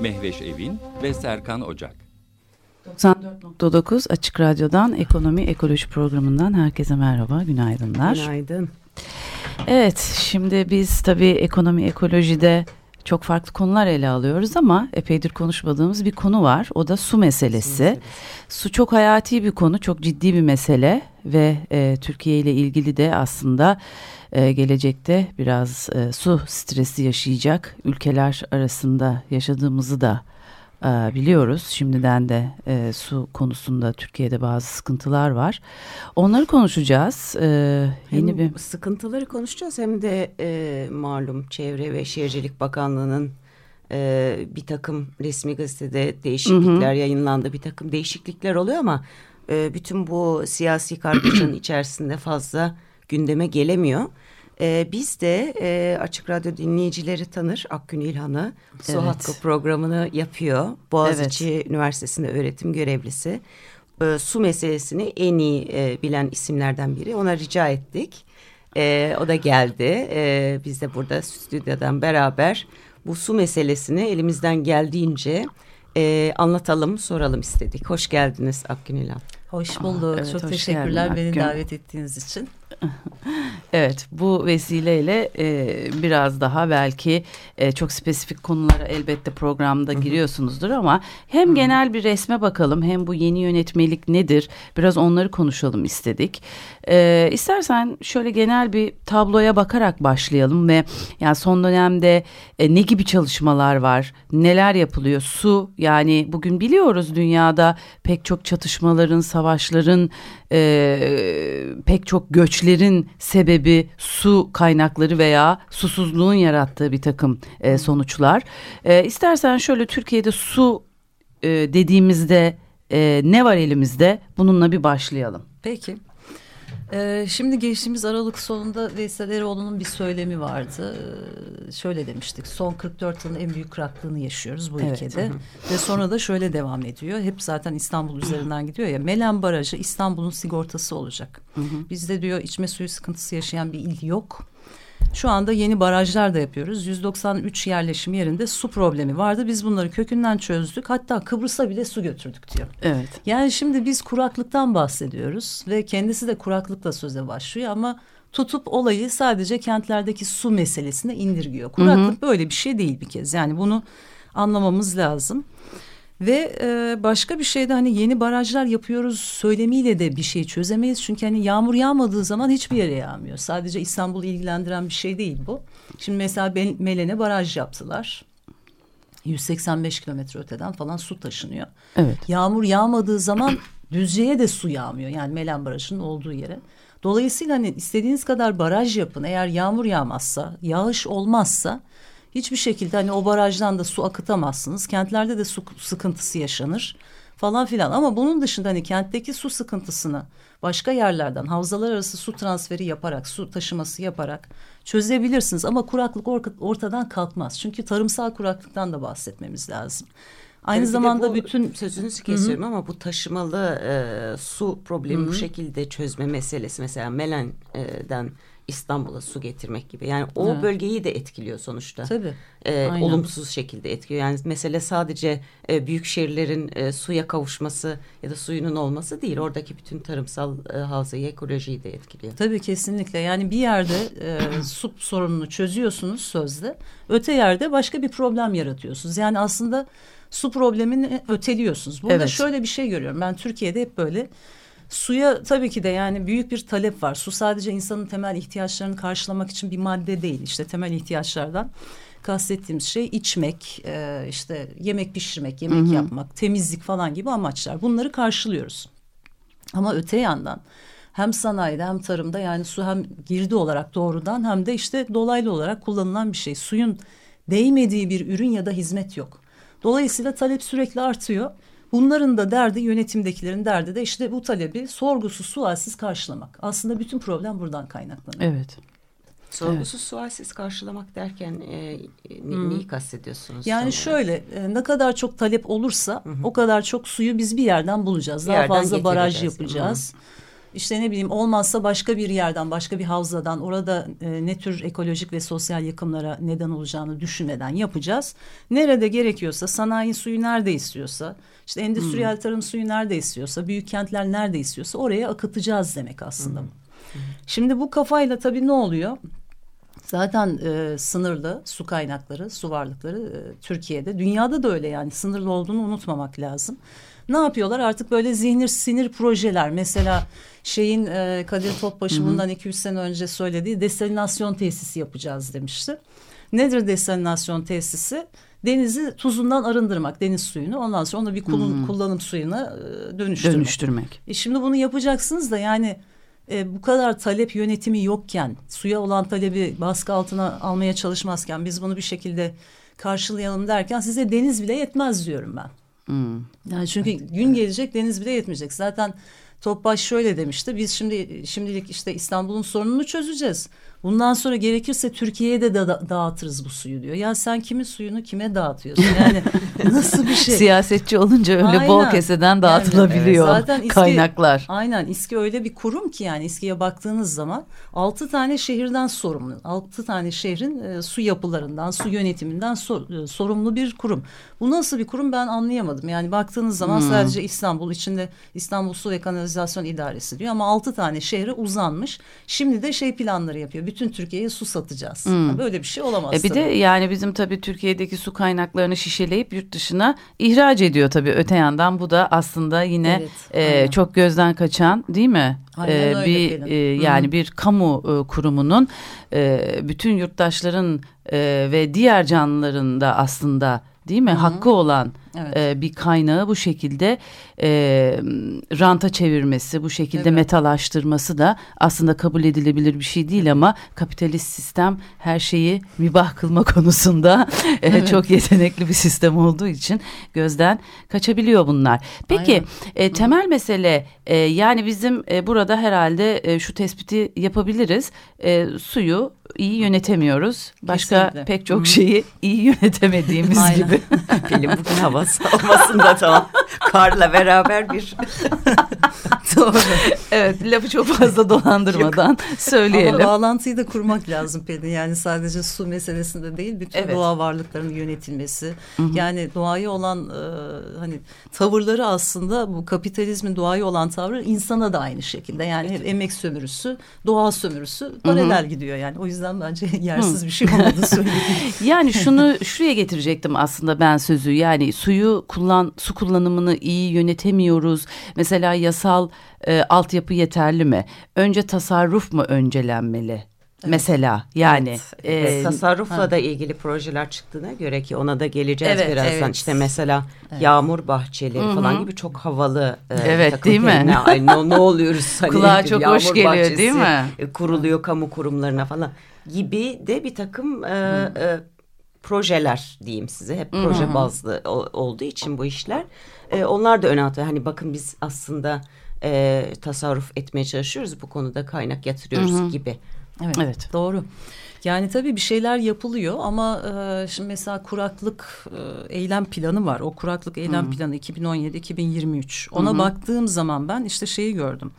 Mehveş Evin ve Serkan Ocak. 94.9 Açık Radyo'dan Ekonomi Ekoloji programından herkese merhaba, günaydınlar. Günaydın. Evet, şimdi biz tabii ekonomi ekolojide çok farklı konular ele alıyoruz ama epeydir konuşmadığımız bir konu var. O da su meselesi. Su, meselesi. su çok hayati bir konu, çok ciddi bir mesele ve e, Türkiye ile ilgili de aslında e, gelecekte biraz e, su stresi yaşayacak ülkeler arasında yaşadığımızı da biliyoruz. Şimdiden de e, su konusunda Türkiye'de bazı sıkıntılar var. Onları konuşacağız. E, yeni hem bir sıkıntıları konuşacağız hem de e, malum Çevre ve Şehircilik Bakanlığı'nın e, bir takım resmi gazetede değişiklikler hı hı. yayınlandı. Bir takım değişiklikler oluyor ama e, bütün bu siyasi kargaşanın içerisinde fazla gündeme gelemiyor. Ee, biz de e, Açık Radyo dinleyicileri tanır Akgün İlhan'ı. Su evet. Hakkı programını yapıyor. Boğaziçi evet. Üniversitesi'nde öğretim görevlisi. E, su meselesini en iyi e, bilen isimlerden biri. Ona rica ettik. E, o da geldi. E, biz de burada stüdyodan beraber bu su meselesini elimizden geldiğince e, anlatalım, soralım istedik. Hoş geldiniz Akgün İlhan. Hoş bulduk. Aa, evet, Çok hoş teşekkürler geldin, beni davet ettiğiniz için. evet bu vesileyle e, biraz daha belki e, çok spesifik konulara elbette programda giriyorsunuzdur ama hem genel bir resme bakalım hem bu yeni yönetmelik nedir biraz onları konuşalım istedik. E, istersen şöyle genel bir tabloya bakarak başlayalım ve yani son dönemde e, ne gibi çalışmalar var neler yapılıyor? Su yani bugün biliyoruz dünyada pek çok çatışmaların savaşların e, pek çok göçlerin sebebi su kaynakları veya susuzluğun yarattığı bir takım e, sonuçlar. E, istersen şöyle Türkiye'de su e, dediğimizde e, ne var elimizde bununla bir başlayalım. Peki. Ee, şimdi geçtiğimiz Aralık sonunda Veysel Eroğlu'nun bir söylemi vardı. Şöyle demiştik. Son 44 yılın en büyük kuraklığını yaşıyoruz bu evet. ülkede. Hı hı. Ve sonra da şöyle devam ediyor. Hep zaten İstanbul üzerinden gidiyor ya. Melen Barajı İstanbul'un sigortası olacak. Hı hı. Bizde diyor içme suyu sıkıntısı yaşayan bir il yok. Şu anda yeni barajlar da yapıyoruz. 193 yerleşim yerinde su problemi vardı. Biz bunları kökünden çözdük. Hatta Kıbrıs'a bile su götürdük diyor. Evet. Yani şimdi biz kuraklıktan bahsediyoruz ve kendisi de kuraklıkla söze başlıyor ama tutup olayı sadece kentlerdeki su meselesine indirgiyor. Kuraklık hı hı. böyle bir şey değil bir kez. Yani bunu anlamamız lazım. Ve e, başka bir şey de hani yeni barajlar yapıyoruz söylemiyle de bir şey çözemeyiz. Çünkü hani yağmur yağmadığı zaman hiçbir yere yağmıyor. Sadece İstanbul'u ilgilendiren bir şey değil bu. Şimdi mesela Melen'e baraj yaptılar. 185 kilometre öteden falan su taşınıyor. Evet. Yağmur yağmadığı zaman Düzce'ye de su yağmıyor. Yani Melen Barajı'nın olduğu yere. Dolayısıyla hani istediğiniz kadar baraj yapın. Eğer yağmur yağmazsa, yağış olmazsa hiçbir şekilde hani o barajdan da su akıtamazsınız. Kentlerde de su sıkıntısı yaşanır falan filan. Ama bunun dışında hani kentteki su sıkıntısını başka yerlerden havzalar arası su transferi yaparak, su taşıması yaparak çözebilirsiniz. Ama kuraklık ortadan kalkmaz. Çünkü tarımsal kuraklıktan da bahsetmemiz lazım. Aynı Tabii zamanda bu, bütün sözünüzü kesiyorum ama bu taşımalı e, su problemi -hı. bu şekilde çözme meselesi mesela Melen'den İstanbul'a su getirmek gibi. Yani o evet. bölgeyi de etkiliyor sonuçta. Tabii. Ee, olumsuz şekilde etkiliyor. Yani mesele sadece e, büyük şehirlerin e, suya kavuşması ya da suyunun olması değil. Oradaki bütün tarımsal e, havzayı, ekolojiyi de etkiliyor. Tabii kesinlikle. Yani bir yerde e, su sorununu çözüyorsunuz sözde. Öte yerde başka bir problem yaratıyorsunuz. Yani aslında su problemini öteliyorsunuz. Burada evet. şöyle bir şey görüyorum. Ben Türkiye'de hep böyle Suya tabii ki de yani büyük bir talep var. Su sadece insanın temel ihtiyaçlarını karşılamak için bir madde değil. İşte temel ihtiyaçlardan kastettiğimiz şey içmek, e, işte yemek pişirmek, yemek hı hı. yapmak, temizlik falan gibi amaçlar. Bunları karşılıyoruz. Ama öte yandan hem sanayide hem tarımda yani su hem girdi olarak doğrudan hem de işte dolaylı olarak kullanılan bir şey. Suyun değmediği bir ürün ya da hizmet yok. Dolayısıyla talep sürekli artıyor. Bunların da derdi yönetimdekilerin derdi de işte bu talebi sorgusuz sualsiz karşılamak. Aslında bütün problem buradan kaynaklanıyor. Evet. Sorgusuz evet. sualsiz karşılamak derken e, ne, hmm. neyi kastediyorsunuz? Yani şöyle e, ne kadar çok talep olursa hı hı. o kadar çok suyu biz bir yerden bulacağız. Bir Daha yerden fazla baraj yapacağız. Hı. İşte ne bileyim olmazsa başka bir yerden başka bir havzadan orada e, ne tür ekolojik ve sosyal yıkımlara neden olacağını düşünmeden yapacağız. Nerede gerekiyorsa sanayi suyu nerede istiyorsa işte endüstriyel hmm. tarım suyu nerede istiyorsa büyük kentler nerede istiyorsa oraya akıtacağız demek aslında. Hmm. Şimdi bu kafayla tabii ne oluyor? Zaten e, sınırlı su kaynakları, su varlıkları e, Türkiye'de. Dünyada da öyle yani sınırlı olduğunu unutmamak lazım. Ne yapıyorlar? Artık böyle zihnir sinir projeler. Mesela şeyin e, Kadir Topbaşı bundan 200 sene önce söylediği desalinasyon tesisi yapacağız demişti. Nedir desalinasyon tesisi? Denizi tuzundan arındırmak, deniz suyunu. Ondan sonra onu bir kullan, hmm. kullanım suyuna e, dönüştürmek. dönüştürmek. E şimdi bunu yapacaksınız da yani e, bu kadar talep yönetimi yokken, suya olan talebi baskı altına almaya çalışmazken biz bunu bir şekilde karşılayalım derken size deniz bile yetmez diyorum ben. Hmm. Yani çünkü gün gelecek deniz bile yetmeyecek. Zaten Topbaş şöyle demişti. Biz şimdi şimdilik işte İstanbul'un sorununu çözeceğiz. Bundan sonra gerekirse Türkiye'ye de da dağıtırız bu suyu diyor. Ya sen kimin suyunu kime dağıtıyorsun? Yani nasıl bir şey? Siyasetçi olunca öyle aynen. bol keseden dağıtılabiliyor yani, zaten İSKİ, kaynaklar. Aynen İSKİ öyle bir kurum ki yani İSKİ'ye baktığınız zaman altı tane şehirden sorumlu. Altı tane şehrin e, su yapılarından, su yönetiminden sor, e, sorumlu bir kurum. Bu nasıl bir kurum ben anlayamadım. Yani baktığınız zaman hmm. sadece İstanbul içinde İstanbul Su ve Kanalizasyon İdaresi diyor ama altı tane şehre uzanmış. Şimdi de şey planları yapıyor bütün Türkiye'ye su satacağız. Hmm. Böyle bir şey olamaz. E bir tabii. de yani bizim tabii Türkiye'deki su kaynaklarını şişeleyip yurt dışına ihraç ediyor tabii öte yandan. Bu da aslında yine evet, e, çok gözden kaçan değil mi? Aynen e, bir e, yani Hı. bir kamu e, kurumunun e, bütün yurttaşların e, ve diğer canlıların da aslında değil mi? Hı-hı. Hakkı olan evet. e, bir kaynağı bu şekilde e, ranta çevirmesi, bu şekilde evet. metalaştırması da aslında kabul edilebilir bir şey değil ama kapitalist sistem her şeyi mübah kılma konusunda e, evet. çok yetenekli bir sistem olduğu için gözden kaçabiliyor bunlar. Peki e, temel mesele e, yani bizim e, burada herhalde e, şu tespiti yapabiliriz. E, suyu iyi yönetemiyoruz. Başka Kesinlikle. pek çok şeyi iyi yönetemediğimiz gibi. Benim bugün hava olmasında tamam. Karla beraber bir Doğru. Evet lafı çok fazla dolandırmadan Yok. söyleyelim. Ama bağlantıyı da kurmak lazım Pelin. Yani sadece su meselesinde değil bütün evet. doğa varlıklarının yönetilmesi. Hı -hı. Yani doğaya olan e, hani tavırları aslında bu kapitalizmin doğaya olan tavrı insana da aynı şekilde. Yani evet. emek sömürüsü, doğa sömürüsü paralel gidiyor yani. O yüzden bence yersiz Hı. bir şey olmadı söylediğim. yani şunu şuraya getirecektim aslında ben sözü. Yani suyu kullan su kullanımını iyi yönetemiyoruz. Mesela yasal e, altyapı yeterli mi? Önce tasarruf mu öncelenmeli? Evet. Mesela yani evet. e, tasarrufla ha. da ilgili projeler çıktığına göre ki ona da geleceğiz evet, birazdan evet. işte mesela evet. yağmur bahçeleri Hı -hı. falan gibi çok havalı e, evet değil mi? Ay, ne, ne oluyoruz hani kulağa çok hoş geliyor değil mi? E, kuruluyor kamu kurumlarına falan gibi de bir takım e, e, projeler diyeyim size hep proje Hı -hı. bazlı o, olduğu için bu işler e, onlar da öne atıyor hani bakın biz aslında e, tasarruf etmeye çalışıyoruz. Bu konuda kaynak yatırıyoruz Hı -hı. gibi. Evet, evet doğru. Yani tabii bir şeyler yapılıyor ama e, şimdi mesela kuraklık e, eylem planı var. O kuraklık eylem hmm. planı 2017-2023. Ona hmm. baktığım zaman ben işte şeyi gördüm.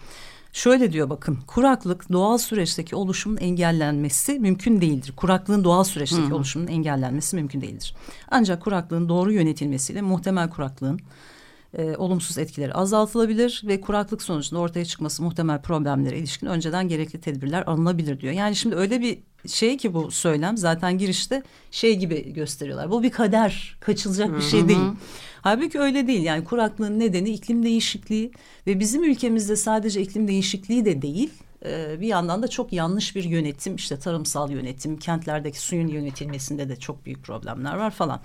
Şöyle diyor bakın kuraklık doğal süreçteki oluşumun engellenmesi mümkün değildir. Kuraklığın doğal süreçteki hmm. oluşumun engellenmesi mümkün değildir. Ancak kuraklığın doğru yönetilmesiyle muhtemel kuraklığın e, olumsuz etkileri azaltılabilir ve kuraklık sonucunda ortaya çıkması muhtemel problemlere ilişkin önceden gerekli tedbirler alınabilir diyor. Yani şimdi öyle bir şey ki bu söylem zaten girişte şey gibi gösteriyorlar. Bu bir kader, kaçılacak bir şey değil. Halbuki öyle değil. Yani kuraklığın nedeni iklim değişikliği ve bizim ülkemizde sadece iklim değişikliği de değil e, bir yandan da çok yanlış bir yönetim işte tarımsal yönetim kentlerdeki suyun yönetilmesinde de çok büyük problemler var falan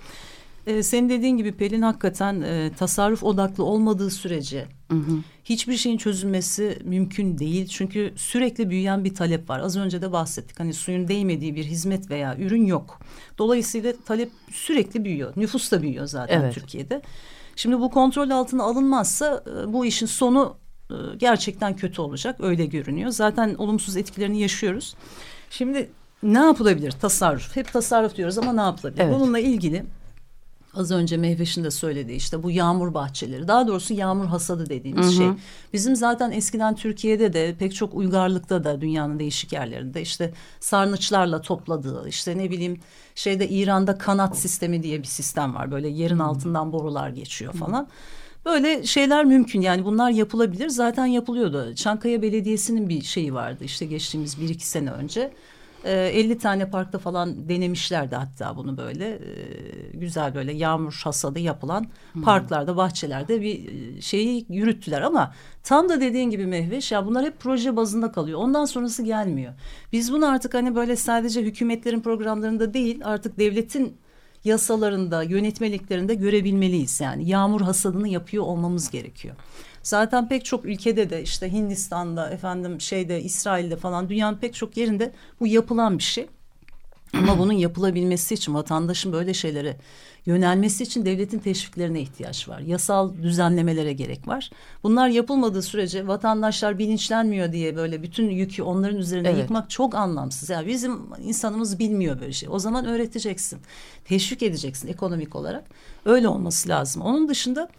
e, senin dediğin gibi Pelin hakikaten e, tasarruf odaklı olmadığı sürece Hı hı. Hiçbir şeyin çözülmesi mümkün değil. Çünkü sürekli büyüyen bir talep var. Az önce de bahsettik. Hani suyun değmediği bir hizmet veya ürün yok. Dolayısıyla talep sürekli büyüyor. Nüfus da büyüyor zaten evet. Türkiye'de. Şimdi bu kontrol altına alınmazsa e, bu işin sonu e, gerçekten kötü olacak. Öyle görünüyor. Zaten olumsuz etkilerini yaşıyoruz. Şimdi ne yapılabilir? Tasarruf. Hep tasarruf diyoruz ama ne yapılabilir? Evet. Bununla ilgili Az önce Mehveş'in de söylediği işte bu yağmur bahçeleri daha doğrusu yağmur hasadı dediğimiz hı hı. şey. Bizim zaten eskiden Türkiye'de de pek çok uygarlıkta da dünyanın değişik yerlerinde işte sarnıçlarla topladığı işte ne bileyim şeyde İran'da kanat sistemi diye bir sistem var. Böyle yerin altından borular geçiyor falan. Böyle şeyler mümkün yani bunlar yapılabilir zaten yapılıyordu. Çankaya Belediyesi'nin bir şeyi vardı işte geçtiğimiz bir iki sene önce 50 ee, tane parkta falan denemişlerdi hatta bunu böyle e, güzel böyle yağmur hasadı yapılan hmm. parklarda bahçelerde bir e, şeyi yürüttüler ama tam da dediğin gibi Mehveş ya bunlar hep proje bazında kalıyor ondan sonrası gelmiyor. Biz bunu artık hani böyle sadece hükümetlerin programlarında değil artık devletin yasalarında yönetmeliklerinde görebilmeliyiz yani yağmur hasadını yapıyor olmamız gerekiyor. Zaten pek çok ülkede de işte Hindistan'da efendim şeyde İsrail'de falan dünyanın pek çok yerinde bu yapılan bir şey. Ama bunun yapılabilmesi için vatandaşın böyle şeylere yönelmesi için devletin teşviklerine ihtiyaç var. Yasal düzenlemelere gerek var. Bunlar yapılmadığı sürece vatandaşlar bilinçlenmiyor diye böyle bütün yükü onların üzerine evet. yıkmak çok anlamsız. Yani bizim insanımız bilmiyor böyle şey. O zaman öğreteceksin. Teşvik edeceksin ekonomik olarak. Öyle olması lazım. Onun dışında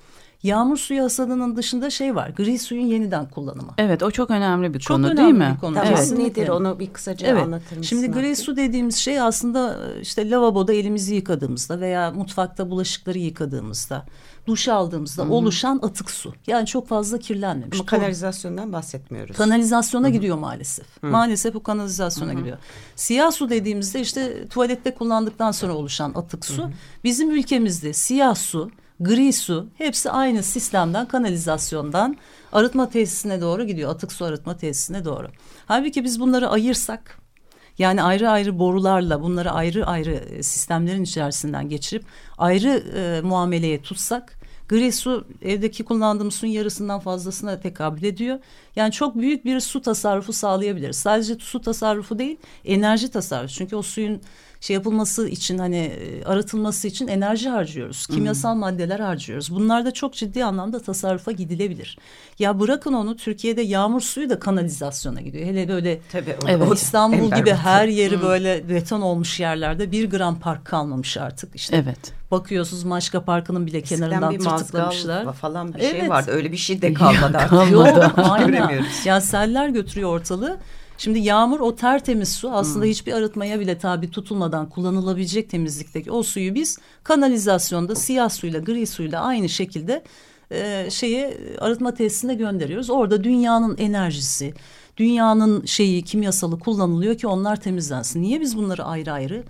Yağmur suyu hasadının dışında şey var. Gri suyun yeniden kullanımı. Evet o çok önemli bir çok konu önemli değil mi? Bir konu. Tamam, evet. Nedir onu bir kısaca evet. anlatır mısın? Şimdi gri su dediğimiz şey aslında işte lavaboda elimizi yıkadığımızda veya mutfakta bulaşıkları yıkadığımızda duş aldığımızda Hı-hı. oluşan atık su. Yani çok fazla kirlenmemiş. Ama kanalizasyondan bahsetmiyoruz. Kanalizasyona Hı-hı. gidiyor maalesef. Hı-hı. Maalesef bu kanalizasyona Hı-hı. gidiyor. Siyah su dediğimizde işte tuvalette kullandıktan sonra oluşan atık su. Hı-hı. Bizim ülkemizde siyah su gri su hepsi aynı sistemden kanalizasyondan arıtma tesisine doğru gidiyor. Atık su arıtma tesisine doğru. Halbuki biz bunları ayırsak yani ayrı ayrı borularla bunları ayrı ayrı e, sistemlerin içerisinden geçirip ayrı e, muameleye tutsak Gri su evdeki kullandığımız suyun yarısından fazlasına tekabül ediyor. Yani çok büyük bir su tasarrufu sağlayabiliriz. Sadece su tasarrufu değil, enerji tasarrufu. Çünkü o suyun şey yapılması için hani e, arıtılması için enerji harcıyoruz. Kimyasal hmm. maddeler harcıyoruz. Bunlar da çok ciddi anlamda tasarrufa gidilebilir. Ya bırakın onu Türkiye'de yağmur suyu da kanalizasyona gidiyor. Hele böyle Tabii, evet. İstanbul gibi her yeri hmm. böyle beton olmuş yerlerde bir gram park kalmamış artık. İşte evet. Bakıyorsunuz Maşka Parkı'nın bile Eskiden kenarından bir tırtıklamışlar. falan bir şey evet. şey vardı. Öyle bir şey de kalmadı artık. Yok, aynen. Ya seller götürüyor ortalığı. Şimdi yağmur o tertemiz su aslında hmm. hiçbir arıtmaya bile tabi tutulmadan kullanılabilecek temizlikteki o suyu biz kanalizasyonda siyah suyla gri suyla aynı şekilde e, şeye arıtma tesisine gönderiyoruz. Orada dünyanın enerjisi, dünyanın şeyi kimyasalı kullanılıyor ki onlar temizlensin. Niye biz bunları ayrı ayrı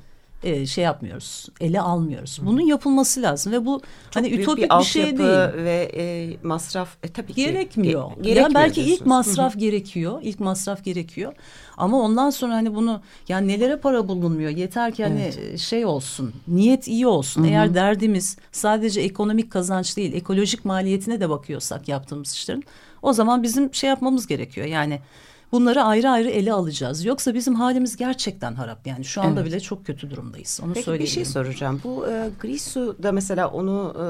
e, şey yapmıyoruz, ele almıyoruz. Bunun yapılması lazım ve bu Çok hani ütopik bir, bir şey değil. ve e, masraf e, tabii ki gerekmiyor. Ge gerekmiyor yani belki diyorsunuz. ilk masraf Hı -hı. gerekiyor, ilk masraf gerekiyor. Ama ondan sonra hani bunu yani nelere para bulunmuyor? Yeter ki hani evet. şey olsun, niyet iyi olsun. Hı -hı. Eğer derdimiz sadece ekonomik kazanç değil, ekolojik maliyetine de bakıyorsak yaptığımız işlerin, o zaman bizim şey yapmamız gerekiyor. Yani bunları ayrı ayrı ele alacağız. Yoksa bizim halimiz gerçekten harap. Yani şu anda evet. bile çok kötü durumdayız. Onu Peki bir şey soracağım. Bu e, gri su da mesela onu e,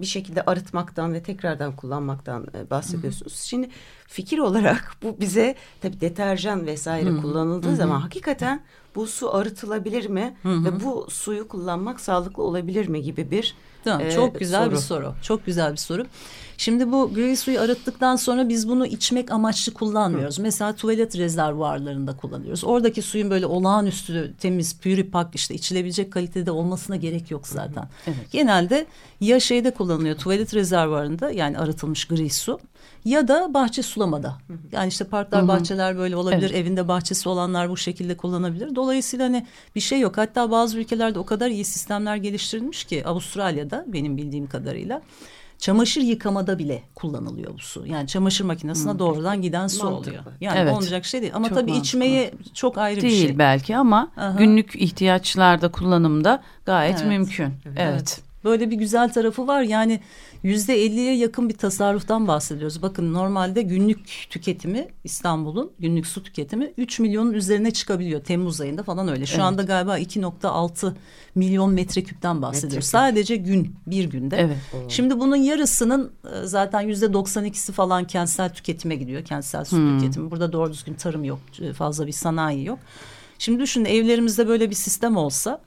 bir şekilde arıtmaktan ve tekrardan kullanmaktan e, bahsediyorsunuz. Hı hı. Şimdi fikir olarak bu bize tabii deterjan vesaire hı hı. kullanıldığı hı hı. zaman hakikaten bu su arıtılabilir mi hı hı. ve bu suyu kullanmak sağlıklı olabilir mi gibi bir Tamam, e, çok güzel soru. bir soru. Çok güzel bir soru. Şimdi bu gri suyu arıttıktan sonra biz bunu içmek amaçlı kullanmıyoruz. Hı. Mesela tuvalet rezervuarlarında kullanıyoruz. Oradaki suyun böyle olağanüstü temiz, püripak işte içilebilecek kalitede olmasına gerek yok zaten. Hı. Evet. Genelde ya şeyde kullanılıyor tuvalet rezervuarında yani arıtılmış gri su ya da bahçe sulamada. Yani işte parklar, Hı -hı. bahçeler böyle olabilir. Evet. Evinde bahçesi olanlar bu şekilde kullanabilir. Dolayısıyla hani bir şey yok. Hatta bazı ülkelerde o kadar iyi sistemler geliştirilmiş ki Avustralya'da benim bildiğim kadarıyla çamaşır yıkamada bile kullanılıyor bu su. Yani çamaşır makinesine hmm. doğrudan giden su Mantıklı. oluyor. Yani evet. olmayacak şey değil. Ama çok tabii mantıklı. içmeye çok ayrı değil bir şey. Değil belki ama Aha. günlük ihtiyaçlarda kullanımda gayet evet. mümkün. Evet. evet. Böyle bir güzel tarafı var. Yani yüzde elliye yakın bir tasarruftan bahsediyoruz. Bakın normalde günlük tüketimi İstanbul'un günlük su tüketimi 3 milyonun üzerine çıkabiliyor. Temmuz ayında falan öyle. Şu evet. anda galiba 2.6 milyon metreküpten bahsediyoruz. Metreküp. Sadece gün bir günde. Evet. Şimdi bunun yarısının e, zaten yüzde 92'si falan kentsel tüketime gidiyor. Kentsel su hmm. tüketimi. Burada doğru düzgün tarım yok. E, fazla bir sanayi yok. Şimdi düşünün evlerimizde böyle bir sistem olsa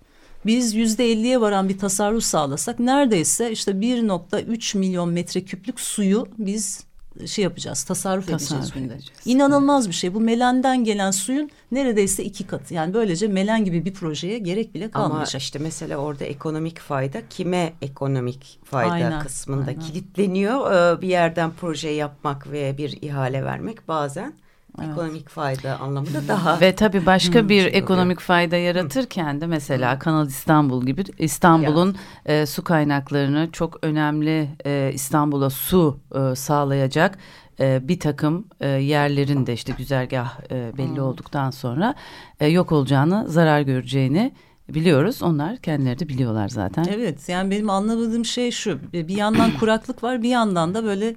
biz yüzde elliye varan bir tasarruf sağlasak neredeyse işte 1.3 milyon metreküplük suyu biz şey yapacağız tasarruf, tasarruf edeceğiz günde. Edeceğiz. İnanılmaz bir şey. Bu Melen'den gelen suyun neredeyse iki katı. Yani böylece Melen gibi bir projeye gerek bile kalmayacak. Ama işte mesela orada ekonomik fayda kime ekonomik fayda aynen, kısmında aynen. kilitleniyor. Ee, bir yerden proje yapmak ve bir ihale vermek bazen Evet. Ekonomik fayda anlamında daha. Ve tabii başka bir ekonomik fayda yaratırken de mesela Kanal İstanbul gibi İstanbul'un e, su kaynaklarını çok önemli e, İstanbul'a su e, sağlayacak e, bir takım e, yerlerin de işte güzergah e, belli hmm. olduktan sonra e, yok olacağını, zarar göreceğini biliyoruz. Onlar kendileri de biliyorlar zaten. Evet yani benim anlamadığım şey şu bir yandan kuraklık var bir yandan da böyle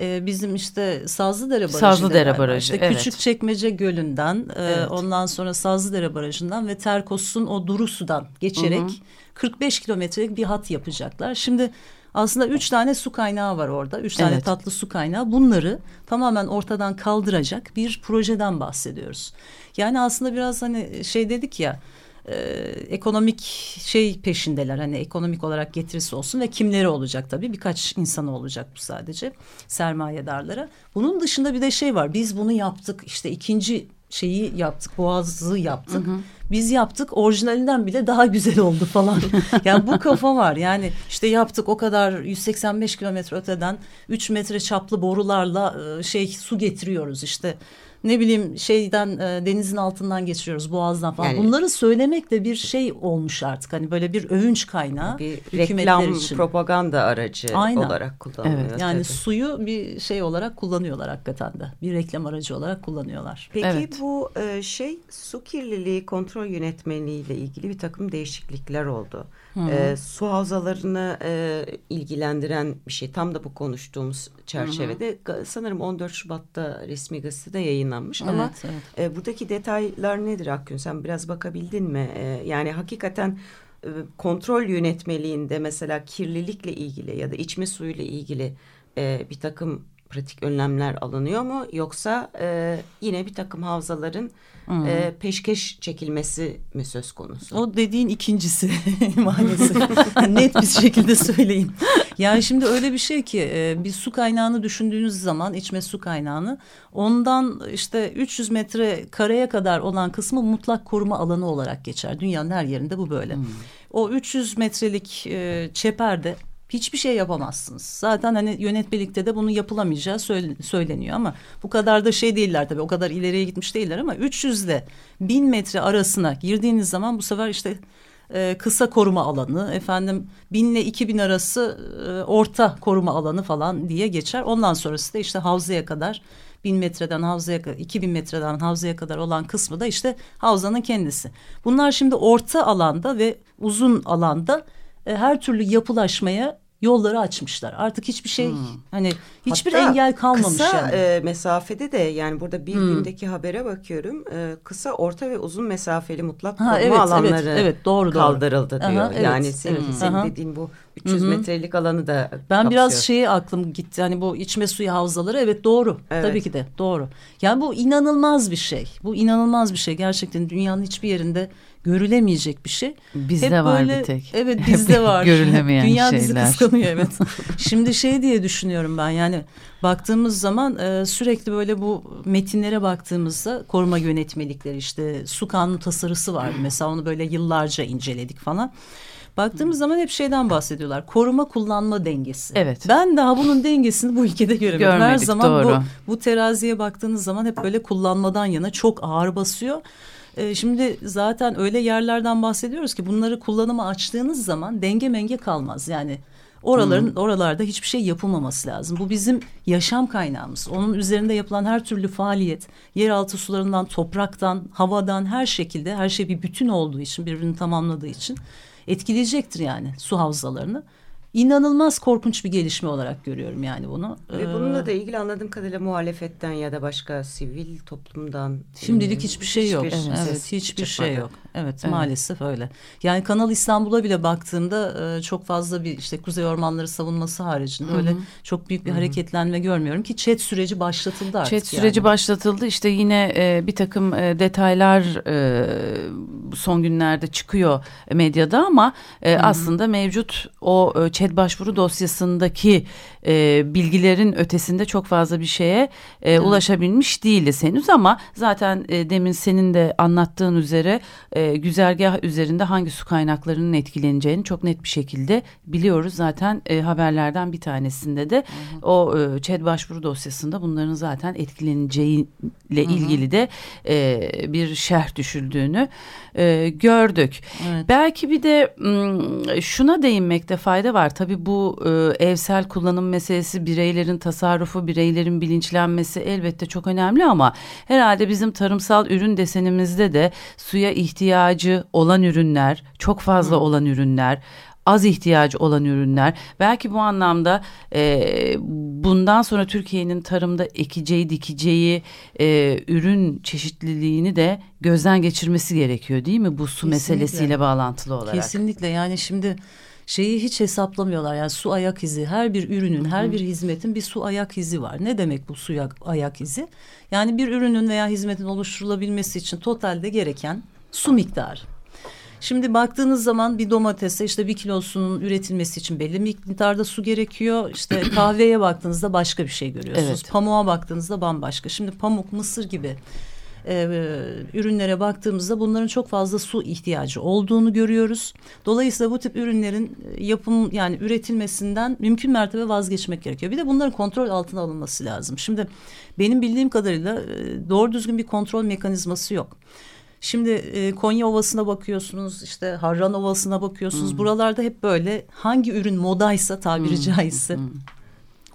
e, bizim işte Sazlıdere Barajı. Sazlıdere Barajı işte evet. Küçükçekmece Gölü'nden e, evet. ondan sonra Sazlıdere Barajı'ndan ve Terkos'un o duru sudan geçerek hı hı. 45 kilometrelik bir hat yapacaklar. Şimdi aslında üç tane su kaynağı var orada. Üç tane evet. tatlı su kaynağı. Bunları tamamen ortadan kaldıracak bir projeden bahsediyoruz. Yani aslında biraz hani şey dedik ya e, ekonomik şey peşindeler. Hani ekonomik olarak getirisi olsun ve kimleri olacak tabii. Birkaç insanı olacak bu sadece sermayedarlara. Bunun dışında bir de şey var. Biz bunu yaptık. İşte ikinci şeyi yaptık. Boğazı yaptık. Hı hı. Biz yaptık orijinalinden bile daha güzel oldu falan. yani bu kafa var. Yani işte yaptık o kadar 185 kilometre öteden 3 metre çaplı borularla e, şey su getiriyoruz işte ne bileyim şeyden e, denizin altından geçiyoruz boğazdan falan. Yani, Bunları söylemek de bir şey olmuş artık. Hani böyle bir övünç kaynağı. Bir reklam için. propaganda aracı Aynen. olarak kullanılıyor. Evet. Yani tabii. suyu bir şey olarak kullanıyorlar hakikaten de. Bir reklam aracı olarak kullanıyorlar. Peki evet. bu e, şey su kirliliği kontrol yönetmeliği ile ilgili bir takım değişiklikler oldu. E, su havzalarını e, ilgilendiren bir şey. Tam da bu konuştuğumuz çerçevede Hı -hı. sanırım 14 Şubat'ta resmi gazetede yayınlanmış. Evet, Ama evet. E, buradaki detaylar nedir Akgün? Sen biraz bakabildin mi? E, yani hakikaten e, kontrol yönetmeliğinde mesela kirlilikle ilgili ya da içme suyuyla ilgili e, bir takım pratik önlemler alınıyor mu? Yoksa e, yine bir takım havzaların hmm. e, peşkeş çekilmesi mi söz konusu? O dediğin ikincisi maalesef. Net bir şekilde söyleyeyim. Yani şimdi öyle bir şey ki e, bir su kaynağını düşündüğünüz zaman içme su kaynağını ondan işte 300 metre kareye kadar olan kısmı mutlak koruma alanı olarak geçer. Dünyanın her yerinde bu böyle. Hmm. O 300 metrelik e, çeperde hiçbir şey yapamazsınız. Zaten hani yönetmelikte de bunun yapılamayacağı söyleniyor ama bu kadar da şey değiller tabii o kadar ileriye gitmiş değiller ama 300 ile 1000 metre arasına girdiğiniz zaman bu sefer işte e, kısa koruma alanı efendim 1000 ile 2000 arası e, orta koruma alanı falan diye geçer. Ondan sonrası da işte havzaya kadar 1000 metreden havzaya kadar 2000 metreden havzaya kadar olan kısmı da işte havzanın kendisi. Bunlar şimdi orta alanda ve uzun alanda e, her türlü yapılaşmaya yolları açmışlar. Artık hiçbir şey hmm. hani hiçbir Hatta engel kalmamış kısa, yani. e, mesafede de yani burada bir hmm. gündeki habere bakıyorum. E, kısa, orta ve uzun mesafeli mutlak koruma evet, alanları evet, evet, doğru, kaldırıldı doğru. diyor. Aha, evet. Yani senin, hmm. senin dediğin bu 300 Hı-hı. metrelik alanı da Ben kapsıyor. biraz şeyi aklım gitti. Hani bu içme suyu havzaları evet doğru. Evet. Tabii ki de doğru. Yani bu inanılmaz bir şey. Bu inanılmaz bir şey. Gerçekten dünyanın hiçbir yerinde görülemeyecek bir şey. Bizde Hep var böyle, bir tek. Evet bizde var. Görülemeyen Dünya şeyler. bizi kıskanıyor evet. Şimdi şey diye düşünüyorum ben yani baktığımız zaman e, sürekli böyle bu metinlere baktığımızda koruma yönetmelikleri işte su kanunu tasarısı vardı. Mesela onu böyle yıllarca inceledik falan. Baktığımız zaman hep şeyden bahsediyorlar. Koruma kullanma dengesi. Evet. Ben daha bunun dengesini bu ülkede göremedim. Görmedik, Her zaman doğru. bu bu teraziye baktığınız zaman hep böyle kullanmadan yana çok ağır basıyor. Ee, şimdi zaten öyle yerlerden bahsediyoruz ki bunları kullanıma açtığınız zaman denge menge kalmaz. Yani oraların hmm. oralarda hiçbir şey yapılmaması lazım. Bu bizim yaşam kaynağımız. Onun üzerinde yapılan her türlü faaliyet, yeraltı sularından, topraktan, havadan her şekilde her şey bir bütün olduğu için, birbirini tamamladığı için etkileyecektir yani su havzalarını inanılmaz korkunç bir gelişme olarak görüyorum yani bunu. Ve ee, bununla da ilgili anladığım kadarıyla muhalefetten ya da başka sivil toplumdan şimdilik hiçbir şey yok. Hiçbir evet, evet hiçbir şey yok. Evet, evet maalesef öyle. Yani Kanal İstanbul'a bile baktığımda e, çok fazla bir işte Kuzey Ormanları savunması haricinde öyle çok büyük bir hareketlenme görmüyorum ki chat süreci başlatıldı artık. Chat süreci başlatıldı. İşte yine e, bir takım e, detaylar son günlerde çıkıyor medyada ama aslında mevcut o ÇED başvuru dosyasındaki e, bilgilerin ötesinde çok fazla bir şeye e, ulaşabilmiş değiliz henüz ama zaten e, demin senin de anlattığın üzere e, güzergah üzerinde hangi su kaynaklarının etkileneceğini çok net bir şekilde biliyoruz. Zaten e, haberlerden bir tanesinde de hı hı. o e, ÇED başvuru dosyasında bunların zaten etkileneceğiyle hı hı. ilgili de e, bir şerh düşüldüğünü e, gördük. Evet. Belki bir de şuna değinmekte fayda var. Tabii bu e, evsel kullanım meselesi, bireylerin tasarrufu, bireylerin bilinçlenmesi elbette çok önemli ama herhalde bizim tarımsal ürün desenimizde de suya ihtiyacı olan ürünler, çok fazla Hı. olan ürünler, az ihtiyacı olan ürünler. Belki bu anlamda e, bundan sonra Türkiye'nin tarımda ekeceği, dikeceği e, ürün çeşitliliğini de gözden geçirmesi gerekiyor değil mi? Bu su Kesinlikle. meselesiyle bağlantılı olarak. Kesinlikle yani şimdi şeyi hiç hesaplamıyorlar. Yani su ayak izi her bir ürünün, her bir hizmetin bir su ayak izi var. Ne demek bu su ayak izi? Yani bir ürünün veya hizmetin oluşturulabilmesi için totalde gereken su miktarı. Şimdi baktığınız zaman bir domatese işte bir kilosunun üretilmesi için belli miktarda su gerekiyor. İşte kahveye baktığınızda başka bir şey görüyorsunuz. Evet. Pamuğa baktığınızda bambaşka. Şimdi pamuk, mısır gibi e, ürünlere baktığımızda bunların çok fazla su ihtiyacı olduğunu görüyoruz. Dolayısıyla bu tip ürünlerin e, yapım yani üretilmesinden mümkün mertebe vazgeçmek gerekiyor. Bir de bunların kontrol altına alınması lazım. Şimdi benim bildiğim kadarıyla e, doğru düzgün bir kontrol mekanizması yok. Şimdi e, Konya Ovası'na bakıyorsunuz, işte Harran Ovası'na bakıyorsunuz. Hmm. Buralarda hep böyle hangi ürün modaysa tabiri hmm. caizse hmm.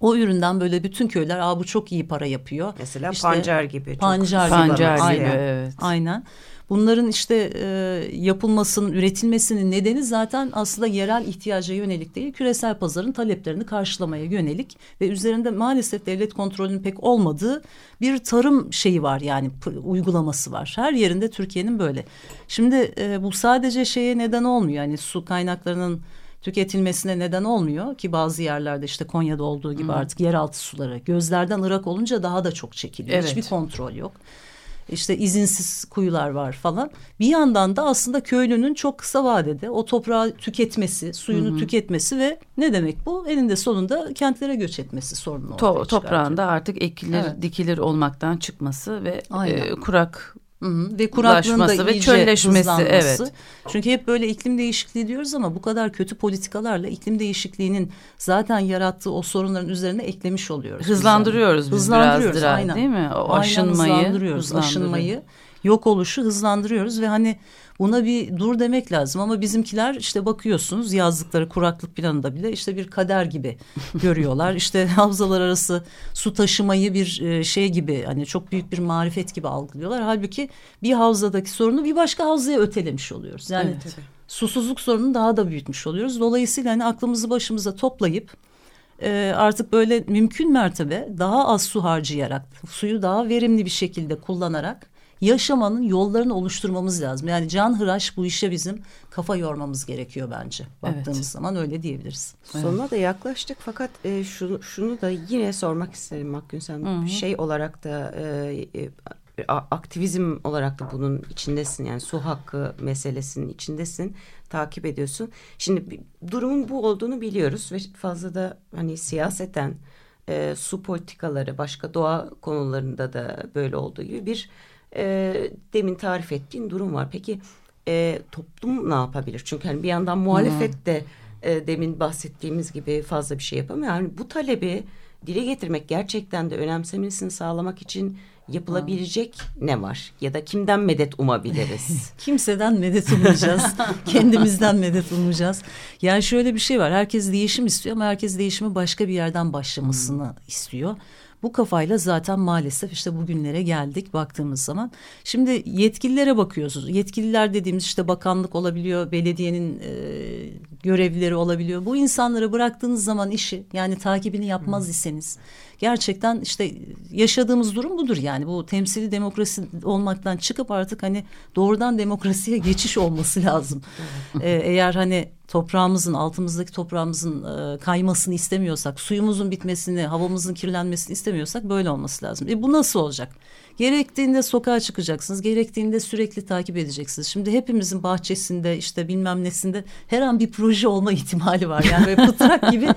O üründen böyle bütün köyler Aa, bu çok iyi para yapıyor. Mesela işte, pancar gibi. Pancar, çok pancar gibi. Aynen. Evet. Aynen. Bunların işte e, yapılmasının, üretilmesinin nedeni zaten aslında yerel ihtiyaca yönelik değil, küresel pazarın taleplerini karşılamaya yönelik ve üzerinde maalesef devlet kontrolünün pek olmadığı bir tarım şeyi var yani uygulaması var. Her yerinde Türkiye'nin böyle. Şimdi e, bu sadece şeye neden olmuyor yani su kaynaklarının tüketilmesine neden olmuyor ki bazı yerlerde işte Konya'da olduğu gibi hmm. artık yeraltı suları gözlerden ırak olunca daha da çok çekiliyor. Evet. Hiçbir kontrol yok. İşte izinsiz kuyular var falan. Bir yandan da aslında köylünün çok kısa vadede o toprağı tüketmesi, suyunu hı tüketmesi ve ne demek bu? Elinde sonunda kentlere göç etmesi sorunu ortaya to- Toprağında artık ekilir, evet. dikilir olmaktan çıkması ve e, kurak Hı hı. Ve kuraklığın da ve çölleşmesi evet. Çünkü hep böyle iklim değişikliği diyoruz ama bu kadar kötü politikalarla iklim değişikliğinin zaten yarattığı o sorunların üzerine eklemiş oluyoruz. Hızlandırıyoruz biz, hızlandırıyoruz biraz aynen. değil mi? O aşınmayı, aynen hızlandırıyoruz. Aşınmayı, yok oluşu hızlandırıyoruz ve hani Buna bir dur demek lazım ama bizimkiler işte bakıyorsunuz yazdıkları kuraklık planında bile işte bir kader gibi görüyorlar. İşte havzalar arası su taşımayı bir e, şey gibi hani çok büyük bir marifet gibi algılıyorlar. Halbuki bir havzadaki sorunu bir başka havzaya ötelemiş oluyoruz. Yani evet. susuzluk sorununu daha da büyütmüş oluyoruz. Dolayısıyla hani aklımızı başımıza toplayıp e, artık böyle mümkün mertebe daha az su harcayarak, suyu daha verimli bir şekilde kullanarak yaşamanın yollarını oluşturmamız lazım. Yani can hıraş bu işe bizim kafa yormamız gerekiyor bence. Baktığımız evet. zaman öyle diyebiliriz. Sonuna evet. da yaklaştık fakat e, şunu, şunu da yine sormak isterim Makgün sen. Hı -hı. Şey olarak da e, e, aktivizm olarak da bunun içindesin. Yani su hakkı meselesinin içindesin. Takip ediyorsun. Şimdi durumun bu olduğunu biliyoruz ve fazla da hani siyaseten e, su politikaları başka doğa konularında da böyle olduğu gibi bir e, demin tarif ettiğin durum var. Peki e, toplum ne yapabilir? Çünkü hani bir yandan muhalefet de e, demin bahsettiğimiz gibi fazla bir şey yapamıyor. Yani bu talebi dile getirmek gerçekten de önemsemesini sağlamak için yapılabilecek hmm. ne var? Ya da kimden medet umabiliriz? Kimseden medet ummayacağız. Kendimizden medet ummayacağız. Yani şöyle bir şey var. Herkes değişim istiyor ama herkes değişimi başka bir yerden başlamasını hmm. istiyor. Bu kafayla zaten maalesef işte bugünlere geldik baktığımız zaman. Şimdi yetkililere bakıyorsunuz. Yetkililer dediğimiz işte bakanlık olabiliyor, belediyenin e, görevlileri olabiliyor. Bu insanlara bıraktığınız zaman işi yani takibini yapmaz iseniz gerçekten işte yaşadığımız durum budur yani bu temsili demokrasi olmaktan çıkıp artık hani doğrudan demokrasiye geçiş olması lazım. ee, eğer hani toprağımızın altımızdaki toprağımızın e, kaymasını istemiyorsak, suyumuzun bitmesini, havamızın kirlenmesini istemiyorsak böyle olması lazım. E bu nasıl olacak? Gerektiğinde sokağa çıkacaksınız. Gerektiğinde sürekli takip edeceksiniz. Şimdi hepimizin bahçesinde işte bilmem nesinde her an bir proje olma ihtimali var. Yani böyle pıtrak gibi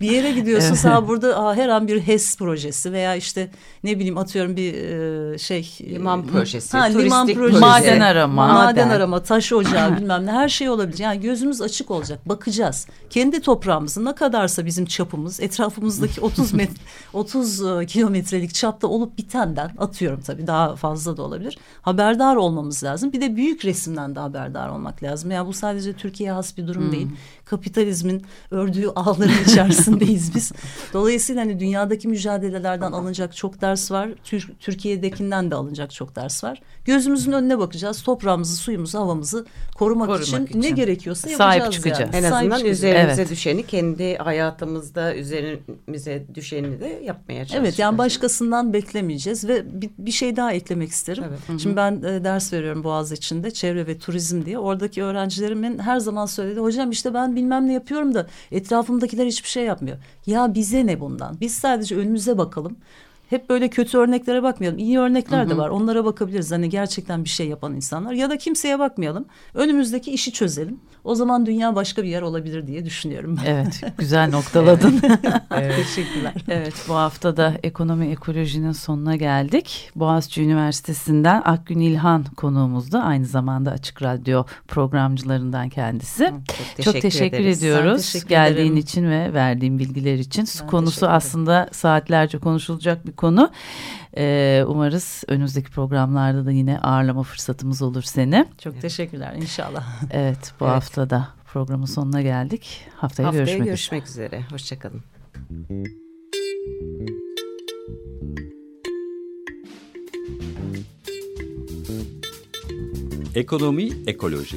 bir yere gidiyorsun. evet. burada aa, her an bir HES projesi veya işte ne bileyim atıyorum bir e, şey. Liman projesi. Ha, liman projesi. Maden arama. Maden arama, taş ocağı bilmem ne her şey olabilir. Yani gözümüz açık olacak. Bakacağız. Kendi toprağımızı ne kadarsa bizim çapımız etrafımızdaki 30 met 30 e, kilometrelik çapta olup bitenden atıyorum tabii daha fazla da olabilir. Haberdar olmamız lazım. Bir de büyük resimden de haberdar olmak lazım. Yani bu sadece Türkiye'ye has bir durum hmm. değil. Kapitalizmin ördüğü ağların içerisindeyiz biz. Dolayısıyla hani dünyadaki mücadelelerden alınacak çok ders var. Tür Türkiye'dekinden de alınacak çok ders var. Gözümüzün önüne bakacağız. Toprağımızı, suyumuzu, havamızı korumak, korumak için, için ne gerekiyorsa yapacağız. Sahip çıkacağız. Yani. En azından Sahip üzerimize evet. düşeni kendi hayatımızda üzerimize düşeni de yapmaya çalışacağız. Evet yani başkasından beklemeyeceğiz ve bir, bir şey daha eklemek isterim. Evet. Şimdi ben e, ders veriyorum Boğaz içinde çevre ve turizm diye. Oradaki öğrencilerimin her zaman söylediği hocam işte ben bilmem ne yapıyorum da etrafımdakiler hiçbir şey yapmıyor. Ya bize ne bundan? Biz sadece önümüze bakalım hep böyle kötü örneklere bakmayalım. İyi örnekler de var. Onlara bakabiliriz. Hani gerçekten bir şey yapan insanlar ya da kimseye bakmayalım. Önümüzdeki işi çözelim. O zaman dünya başka bir yer olabilir diye düşünüyorum ben. Evet, güzel noktaladın. evet. Teşekkürler. Evet, bu hafta da ekonomi ekolojinin sonuna geldik. Boğaziçi Üniversitesi'nden Akgün İlhan konuğumuzdu. Aynı zamanda Açık Radyo programcılarından kendisi. Çok teşekkür, Çok teşekkür ediyoruz. Teşekkür Geldiğin ederim. için ve verdiğin bilgiler için. Su ben konusu aslında saatlerce konuşulacak bir konu. Ee, umarız önümüzdeki programlarda da yine ağırlama fırsatımız olur seni. Çok teşekkürler inşallah. Evet bu evet. hafta da programın sonuna geldik. Haftaya, Haftaya görüşmek, görüşmek üzere. üzere. Hoşçakalın. Ekonomi Ekoloji